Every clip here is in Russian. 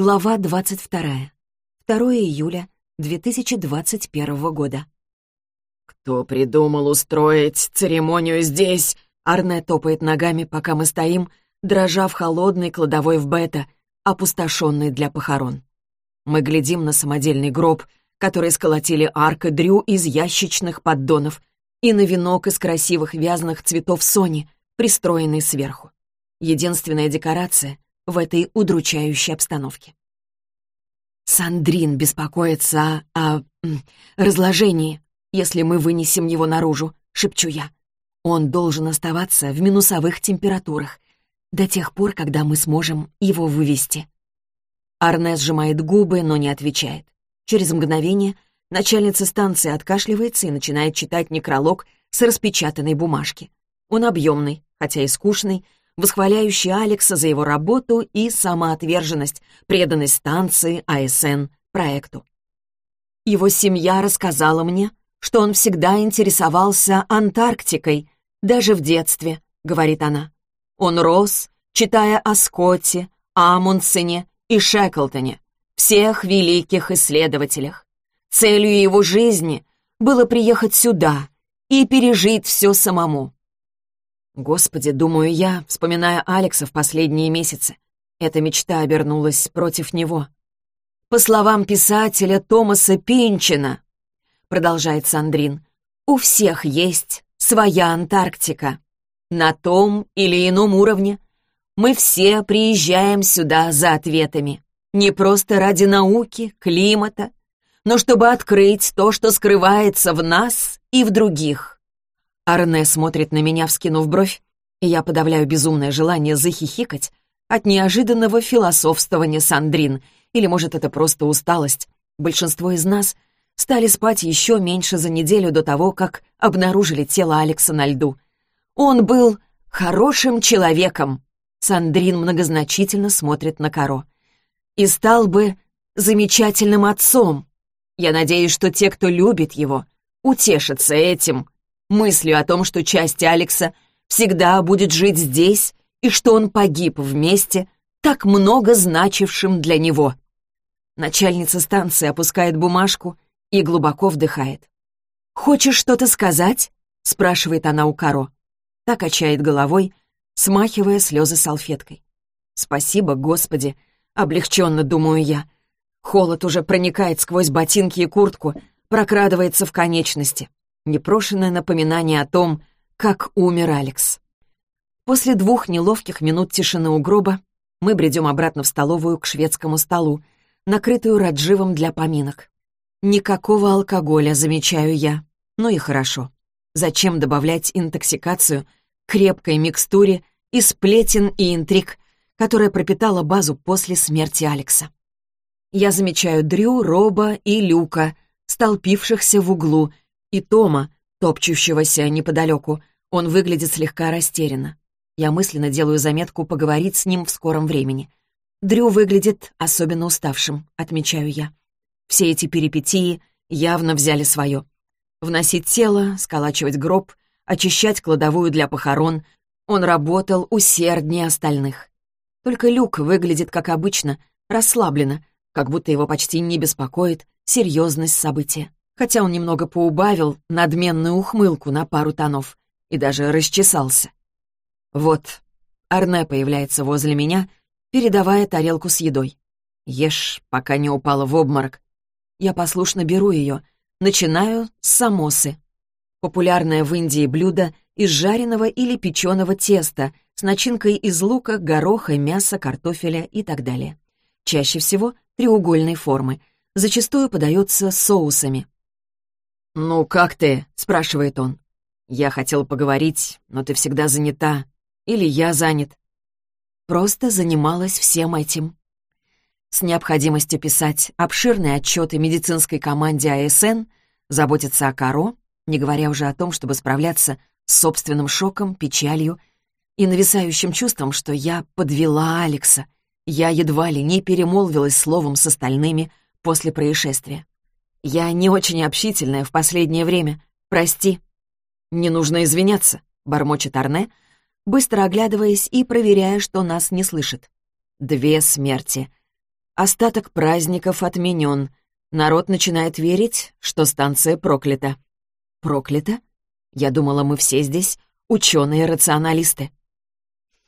Глава 22. 2 июля 2021 года. «Кто придумал устроить церемонию здесь?» Арне топает ногами, пока мы стоим, дрожа в холодной кладовой в бета, опустошенной для похорон. Мы глядим на самодельный гроб, который сколотили Арка Дрю из ящичных поддонов, и на венок из красивых вязаных цветов Сони, пристроенный сверху. Единственная декорация в этой удручающей обстановке. Сандрин беспокоится о, разложении, если мы вынесем его наружу, шепчу я. Он должен оставаться в минусовых температурах до тех пор, когда мы сможем его вывести. Арне сжимает губы, но не отвечает. Через мгновение начальница станции откашливается и начинает читать некролог с распечатанной бумажки. Он объемный, хотя и скучный, восхваляющий Алекса за его работу и самоотверженность, преданность станции, АСН, проекту. Его семья рассказала мне, что он всегда интересовался Антарктикой, даже в детстве, говорит она. Он рос, читая о Скотте, Амундсене и Шеклтоне, всех великих исследователях. Целью его жизни было приехать сюда и пережить все самому. Господи, думаю я, вспоминая Алекса в последние месяцы. Эта мечта обернулась против него. По словам писателя Томаса Пинчина, продолжает Сандрин, у всех есть своя Антарктика. На том или ином уровне мы все приезжаем сюда за ответами. Не просто ради науки, климата, но чтобы открыть то, что скрывается в нас и в других. Арне смотрит на меня, вскинув бровь, и я подавляю безумное желание захихикать от неожиданного философствования Сандрин, или, может, это просто усталость. Большинство из нас стали спать еще меньше за неделю до того, как обнаружили тело Алекса на льду. Он был хорошим человеком. Сандрин многозначительно смотрит на Каро. И стал бы замечательным отцом. Я надеюсь, что те, кто любит его, утешатся этим, мыслью о том, что часть Алекса всегда будет жить здесь и что он погиб вместе, так много значившим для него. Начальница станции опускает бумажку и глубоко вдыхает. «Хочешь что-то сказать?» — спрашивает она у Каро. Так качает головой, смахивая слезы салфеткой. «Спасибо, Господи!» — облегченно думаю я. Холод уже проникает сквозь ботинки и куртку, прокрадывается в конечности непрошенное напоминание о том, как умер Алекс. После двух неловких минут тишины у гроба мы бредем обратно в столовую к шведскому столу, накрытую радживом для поминок. Никакого алкоголя, замечаю я. Ну и хорошо. Зачем добавлять интоксикацию крепкой микстуре из сплетен и интриг, которая пропитала базу после смерти Алекса? Я замечаю Дрю, Роба и Люка, столпившихся в углу и Тома, топчущегося неподалеку. Он выглядит слегка растерянно. Я мысленно делаю заметку поговорить с ним в скором времени. Дрю выглядит особенно уставшим, отмечаю я. Все эти перипетии явно взяли свое. Вносить тело, сколачивать гроб, очищать кладовую для похорон. Он работал усерднее остальных. Только Люк выглядит, как обычно, расслабленно, как будто его почти не беспокоит серьезность события хотя он немного поубавил надменную ухмылку на пару тонов и даже расчесался. Вот, Арне появляется возле меня, передавая тарелку с едой. Ешь, пока не упала в обморок. Я послушно беру ее, начинаю с самосы. Популярное в Индии блюдо из жареного или печеного теста с начинкой из лука, гороха, мяса, картофеля и так далее. Чаще всего треугольной формы, зачастую подается соусами. «Ну, как ты?» — спрашивает он. «Я хотел поговорить, но ты всегда занята. Или я занят». Просто занималась всем этим. С необходимостью писать обширные отчеты медицинской команде АСН, заботиться о Каро, не говоря уже о том, чтобы справляться с собственным шоком, печалью и нависающим чувством, что я подвела Алекса. Я едва ли не перемолвилась словом с остальными после происшествия. Я не очень общительная в последнее время. Прости». «Не нужно извиняться», — бормочет Арне, быстро оглядываясь и проверяя, что нас не слышит. «Две смерти. Остаток праздников отменен. Народ начинает верить, что станция проклята. Проклята? Я думала, мы все здесь ученые-рационалисты.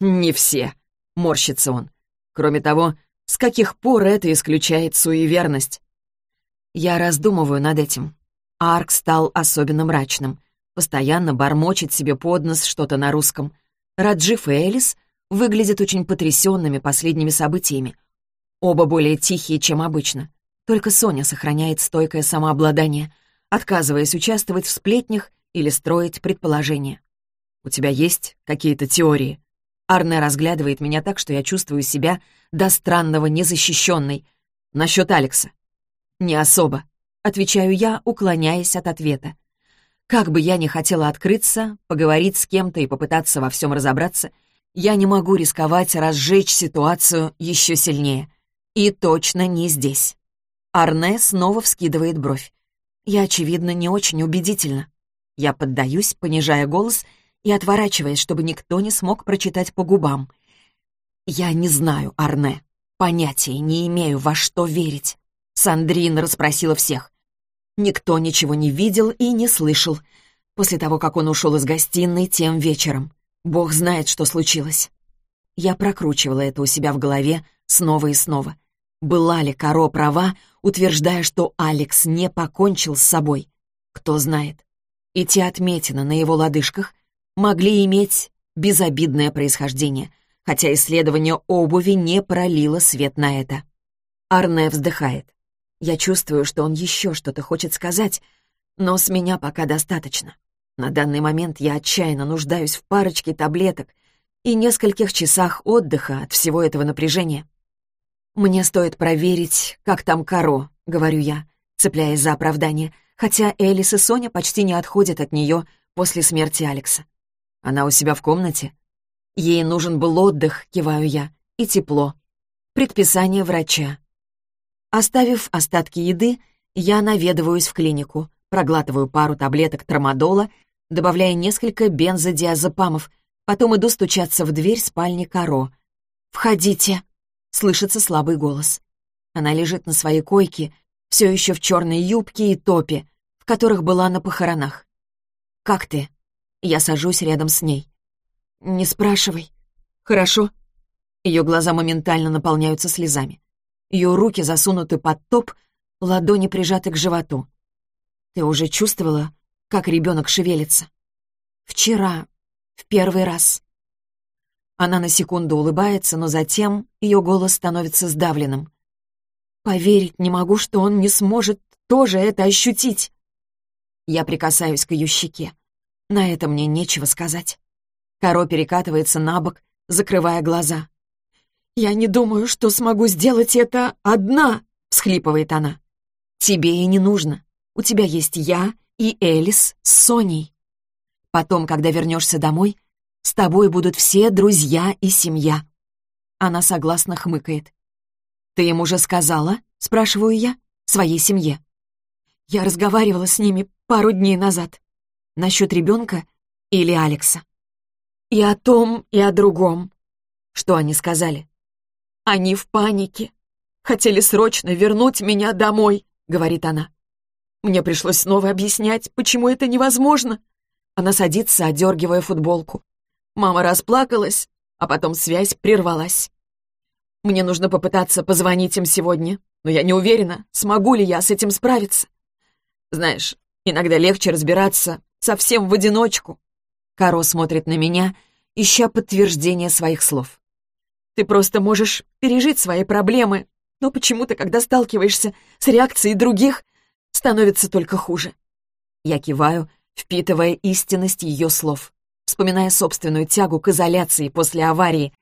Не все, морщится он. Кроме того, с каких пор это исключает суеверность? Я раздумываю над этим. Арк стал особенно мрачным. Постоянно бормочет себе под нос что-то на русском. Раджиф и Элис выглядят очень потрясенными последними событиями. Оба более тихие, чем обычно. Только Соня сохраняет стойкое самообладание, отказываясь участвовать в сплетнях или строить предположения. «У тебя есть какие-то теории?» Арне разглядывает меня так, что я чувствую себя до странного незащищенной. Насчет Алекса. «Не особо», — отвечаю я, уклоняясь от ответа. Как бы я ни хотела открыться, поговорить с кем-то и попытаться во всем разобраться, я не могу рисковать разжечь ситуацию еще сильнее. И точно не здесь. Арне снова вскидывает бровь. Я, очевидно, не очень убедительно. Я поддаюсь, понижая голос и отворачиваясь, чтобы никто не смог прочитать по губам. Я не знаю, Арне. Понятия не имею, во что верить. Сандрин расспросила всех. Никто ничего не видел и не слышал. После того, как он ушел из гостиной тем вечером. Бог знает, что случилось. Я прокручивала это у себя в голове снова и снова. Была ли Каро права, утверждая, что Алекс не покончил с собой? Кто знает. И те отметины на его лодыжках могли иметь безобидное происхождение, хотя исследование обуви не пролило свет на это. Арне вздыхает. Я чувствую, что он еще что-то хочет сказать, но с меня пока достаточно. На данный момент я отчаянно нуждаюсь в парочке таблеток и нескольких часах отдыха от всего этого напряжения. «Мне стоит проверить, как там Каро», — говорю я, цепляясь за оправдание, хотя Элис и Соня почти не отходят от нее после смерти Алекса. Она у себя в комнате? Ей нужен был отдых, киваю я, и тепло. Предписание врача. Оставив остатки еды, я наведываюсь в клинику, проглатываю пару таблеток трамадола, добавляя несколько бензодиазепамов, потом иду стучаться в дверь спальни Каро. «Входите!» — слышится слабый голос. Она лежит на своей койке, все еще в черной юбке и топе, в которых была на похоронах. «Как ты?» Я сажусь рядом с ней. «Не спрашивай. Хорошо?» Ее глаза моментально наполняются слезами. Ее руки засунуты под топ, ладони прижаты к животу. Ты уже чувствовала, как ребенок шевелится? Вчера, в первый раз. Она на секунду улыбается, но затем ее голос становится сдавленным. Поверить не могу, что он не сможет тоже это ощутить. Я прикасаюсь к ее щеке. На это мне нечего сказать. Каро перекатывается на бок, закрывая глаза. «Я не думаю, что смогу сделать это одна», — всхлипывает она. «Тебе и не нужно. У тебя есть я и Элис с Соней. Потом, когда вернешься домой, с тобой будут все друзья и семья». Она согласно хмыкает. «Ты им уже сказала?» — спрашиваю я. «Своей семье». Я разговаривала с ними пару дней назад. Насчет ребенка или Алекса. И о том, и о другом. Что они сказали? Они в панике. Хотели срочно вернуть меня домой, говорит она. Мне пришлось снова объяснять, почему это невозможно. Она садится, одергивая футболку. Мама расплакалась, а потом связь прервалась. Мне нужно попытаться позвонить им сегодня, но я не уверена, смогу ли я с этим справиться. Знаешь, иногда легче разбираться совсем в одиночку. Каро смотрит на меня, ища подтверждение своих слов. Ты просто можешь пережить свои проблемы, но почему-то, когда сталкиваешься с реакцией других, становится только хуже. Я киваю, впитывая истинность ее слов, вспоминая собственную тягу к изоляции после аварии,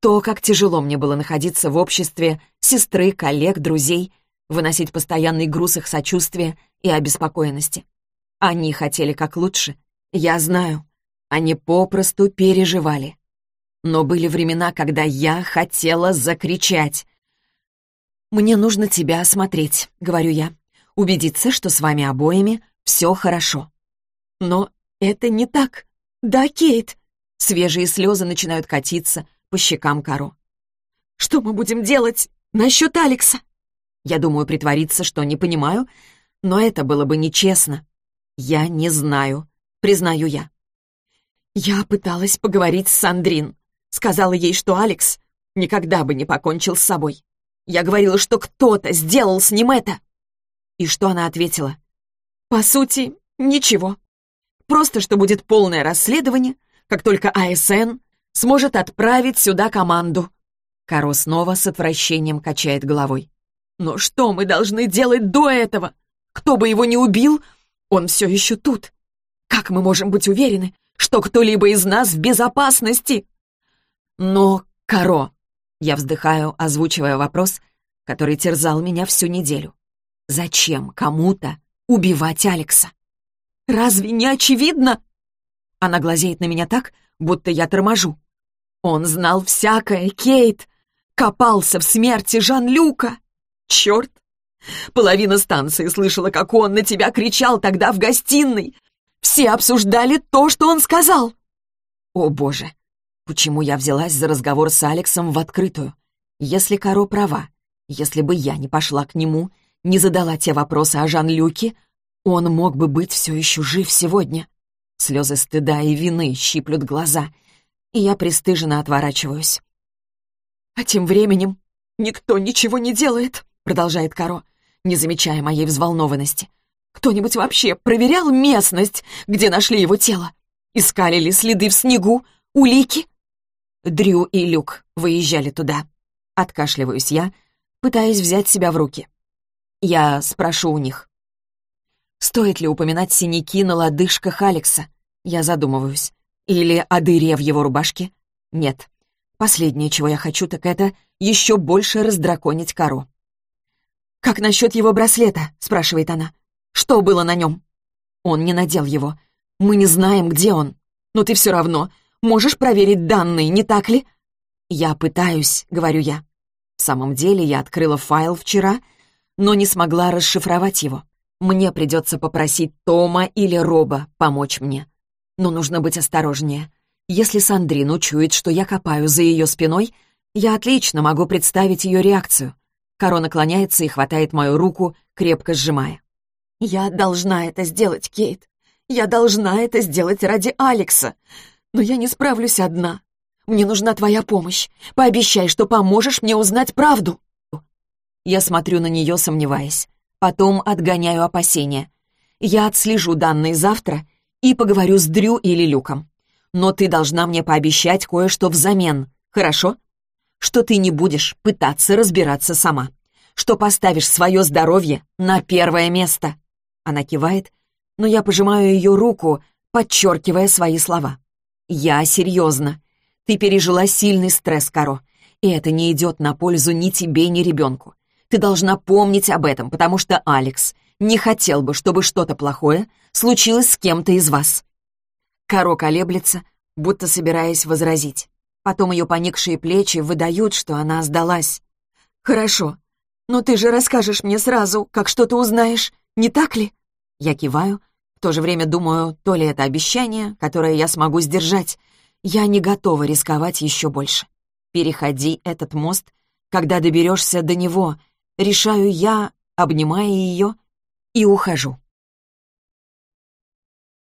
то, как тяжело мне было находиться в обществе сестры, коллег, друзей, выносить постоянный груз их сочувствия и обеспокоенности. Они хотели как лучше, я знаю. Они попросту переживали. Но были времена, когда я хотела закричать. «Мне нужно тебя осмотреть», — говорю я. «Убедиться, что с вами обоими все хорошо». Но это не так. Да, Кейт. Свежие слезы начинают катиться по щекам Каро. «Что мы будем делать? насчет Алекса. Я думаю притвориться, что не понимаю, но это было бы нечестно. Я не знаю, признаю я. Я пыталась поговорить с Сандрин. Сказала ей, что Алекс никогда бы не покончил с собой. Я говорила, что кто-то сделал с ним это. И что она ответила? По сути, ничего. Просто что будет полное расследование, как только АСН сможет отправить сюда команду. Каро снова с отвращением качает головой. Но что мы должны делать до этого? Кто бы его не убил, он все еще тут. Как мы можем быть уверены, что кто-либо из нас в безопасности? Но, Каро, я вздыхаю, озвучивая вопрос, который терзал меня всю неделю. Зачем кому-то убивать Алекса? Разве не очевидно? Она глазеет на меня так, будто я торможу. Он знал всякое, Кейт. Копался в смерти Жан-Люка. Черт! Половина станции слышала, как он на тебя кричал тогда в гостиной. Все обсуждали то, что он сказал. О, боже! Почему я взялась за разговор с Алексом в открытую? Если Каро права, если бы я не пошла к нему, не задала те вопросы о Жан-Люке, он мог бы быть все еще жив сегодня. Слезы стыда и вины щиплют глаза, и я пристыженно отворачиваюсь. «А тем временем никто ничего не делает», — продолжает Каро, не замечая моей взволнованности. «Кто-нибудь вообще проверял местность, где нашли его тело? Искали ли следы в снегу, улики?» Дрю и Люк выезжали туда. Откашливаюсь я, пытаясь взять себя в руки. Я спрошу у них. Стоит ли упоминать синяки на лодыжках Алекса? Я задумываюсь. Или о дыре в его рубашке? Нет. Последнее, чего я хочу, так это еще больше раздраконить кору. «Как насчет его браслета?» — спрашивает она. «Что было на нем?» Он не надел его. Мы не знаем, где он. Но ты все равно можешь проверить данные, не так ли?» «Я пытаюсь», — говорю я. В самом деле я открыла файл вчера, но не смогла расшифровать его. Мне придется попросить Тома или Роба помочь мне. Но нужно быть осторожнее. Если Сандрин учует, что я копаю за ее спиной, я отлично могу представить ее реакцию. Каро наклоняется и хватает мою руку, крепко сжимая. «Я должна это сделать, Кейт. Я должна это сделать ради Алекса. Но я не справлюсь одна. Мне нужна твоя помощь. Пообещай, что поможешь мне узнать правду». Я смотрю на нее, сомневаясь. Потом отгоняю опасения. Я отслежу данные завтра и поговорю с Дрю или Люком. Но ты должна мне пообещать кое-что взамен, хорошо? Что ты не будешь пытаться разбираться сама. Что поставишь свое здоровье на первое место. Она кивает, но я пожимаю ее руку, подчеркивая свои слова. Я серьезно. Ты пережила сильный стресс, Каро, и это не идет на пользу ни тебе, ни ребенку. Ты должна помнить об этом, потому что Алекс не хотел бы, чтобы что-то плохое случилось с кем-то из вас». Каро колеблется, будто собираясь возразить. Потом ее поникшие плечи выдают, что она сдалась. «Хорошо, но ты же расскажешь мне сразу, как что-то узнаешь, не так ли?» Я киваю, в то же время думаю, то ли это обещание, которое я смогу сдержать. Я не готова рисковать еще больше. Переходи этот мост, когда доберешься до него, решаю я, обнимая ее, и ухожу.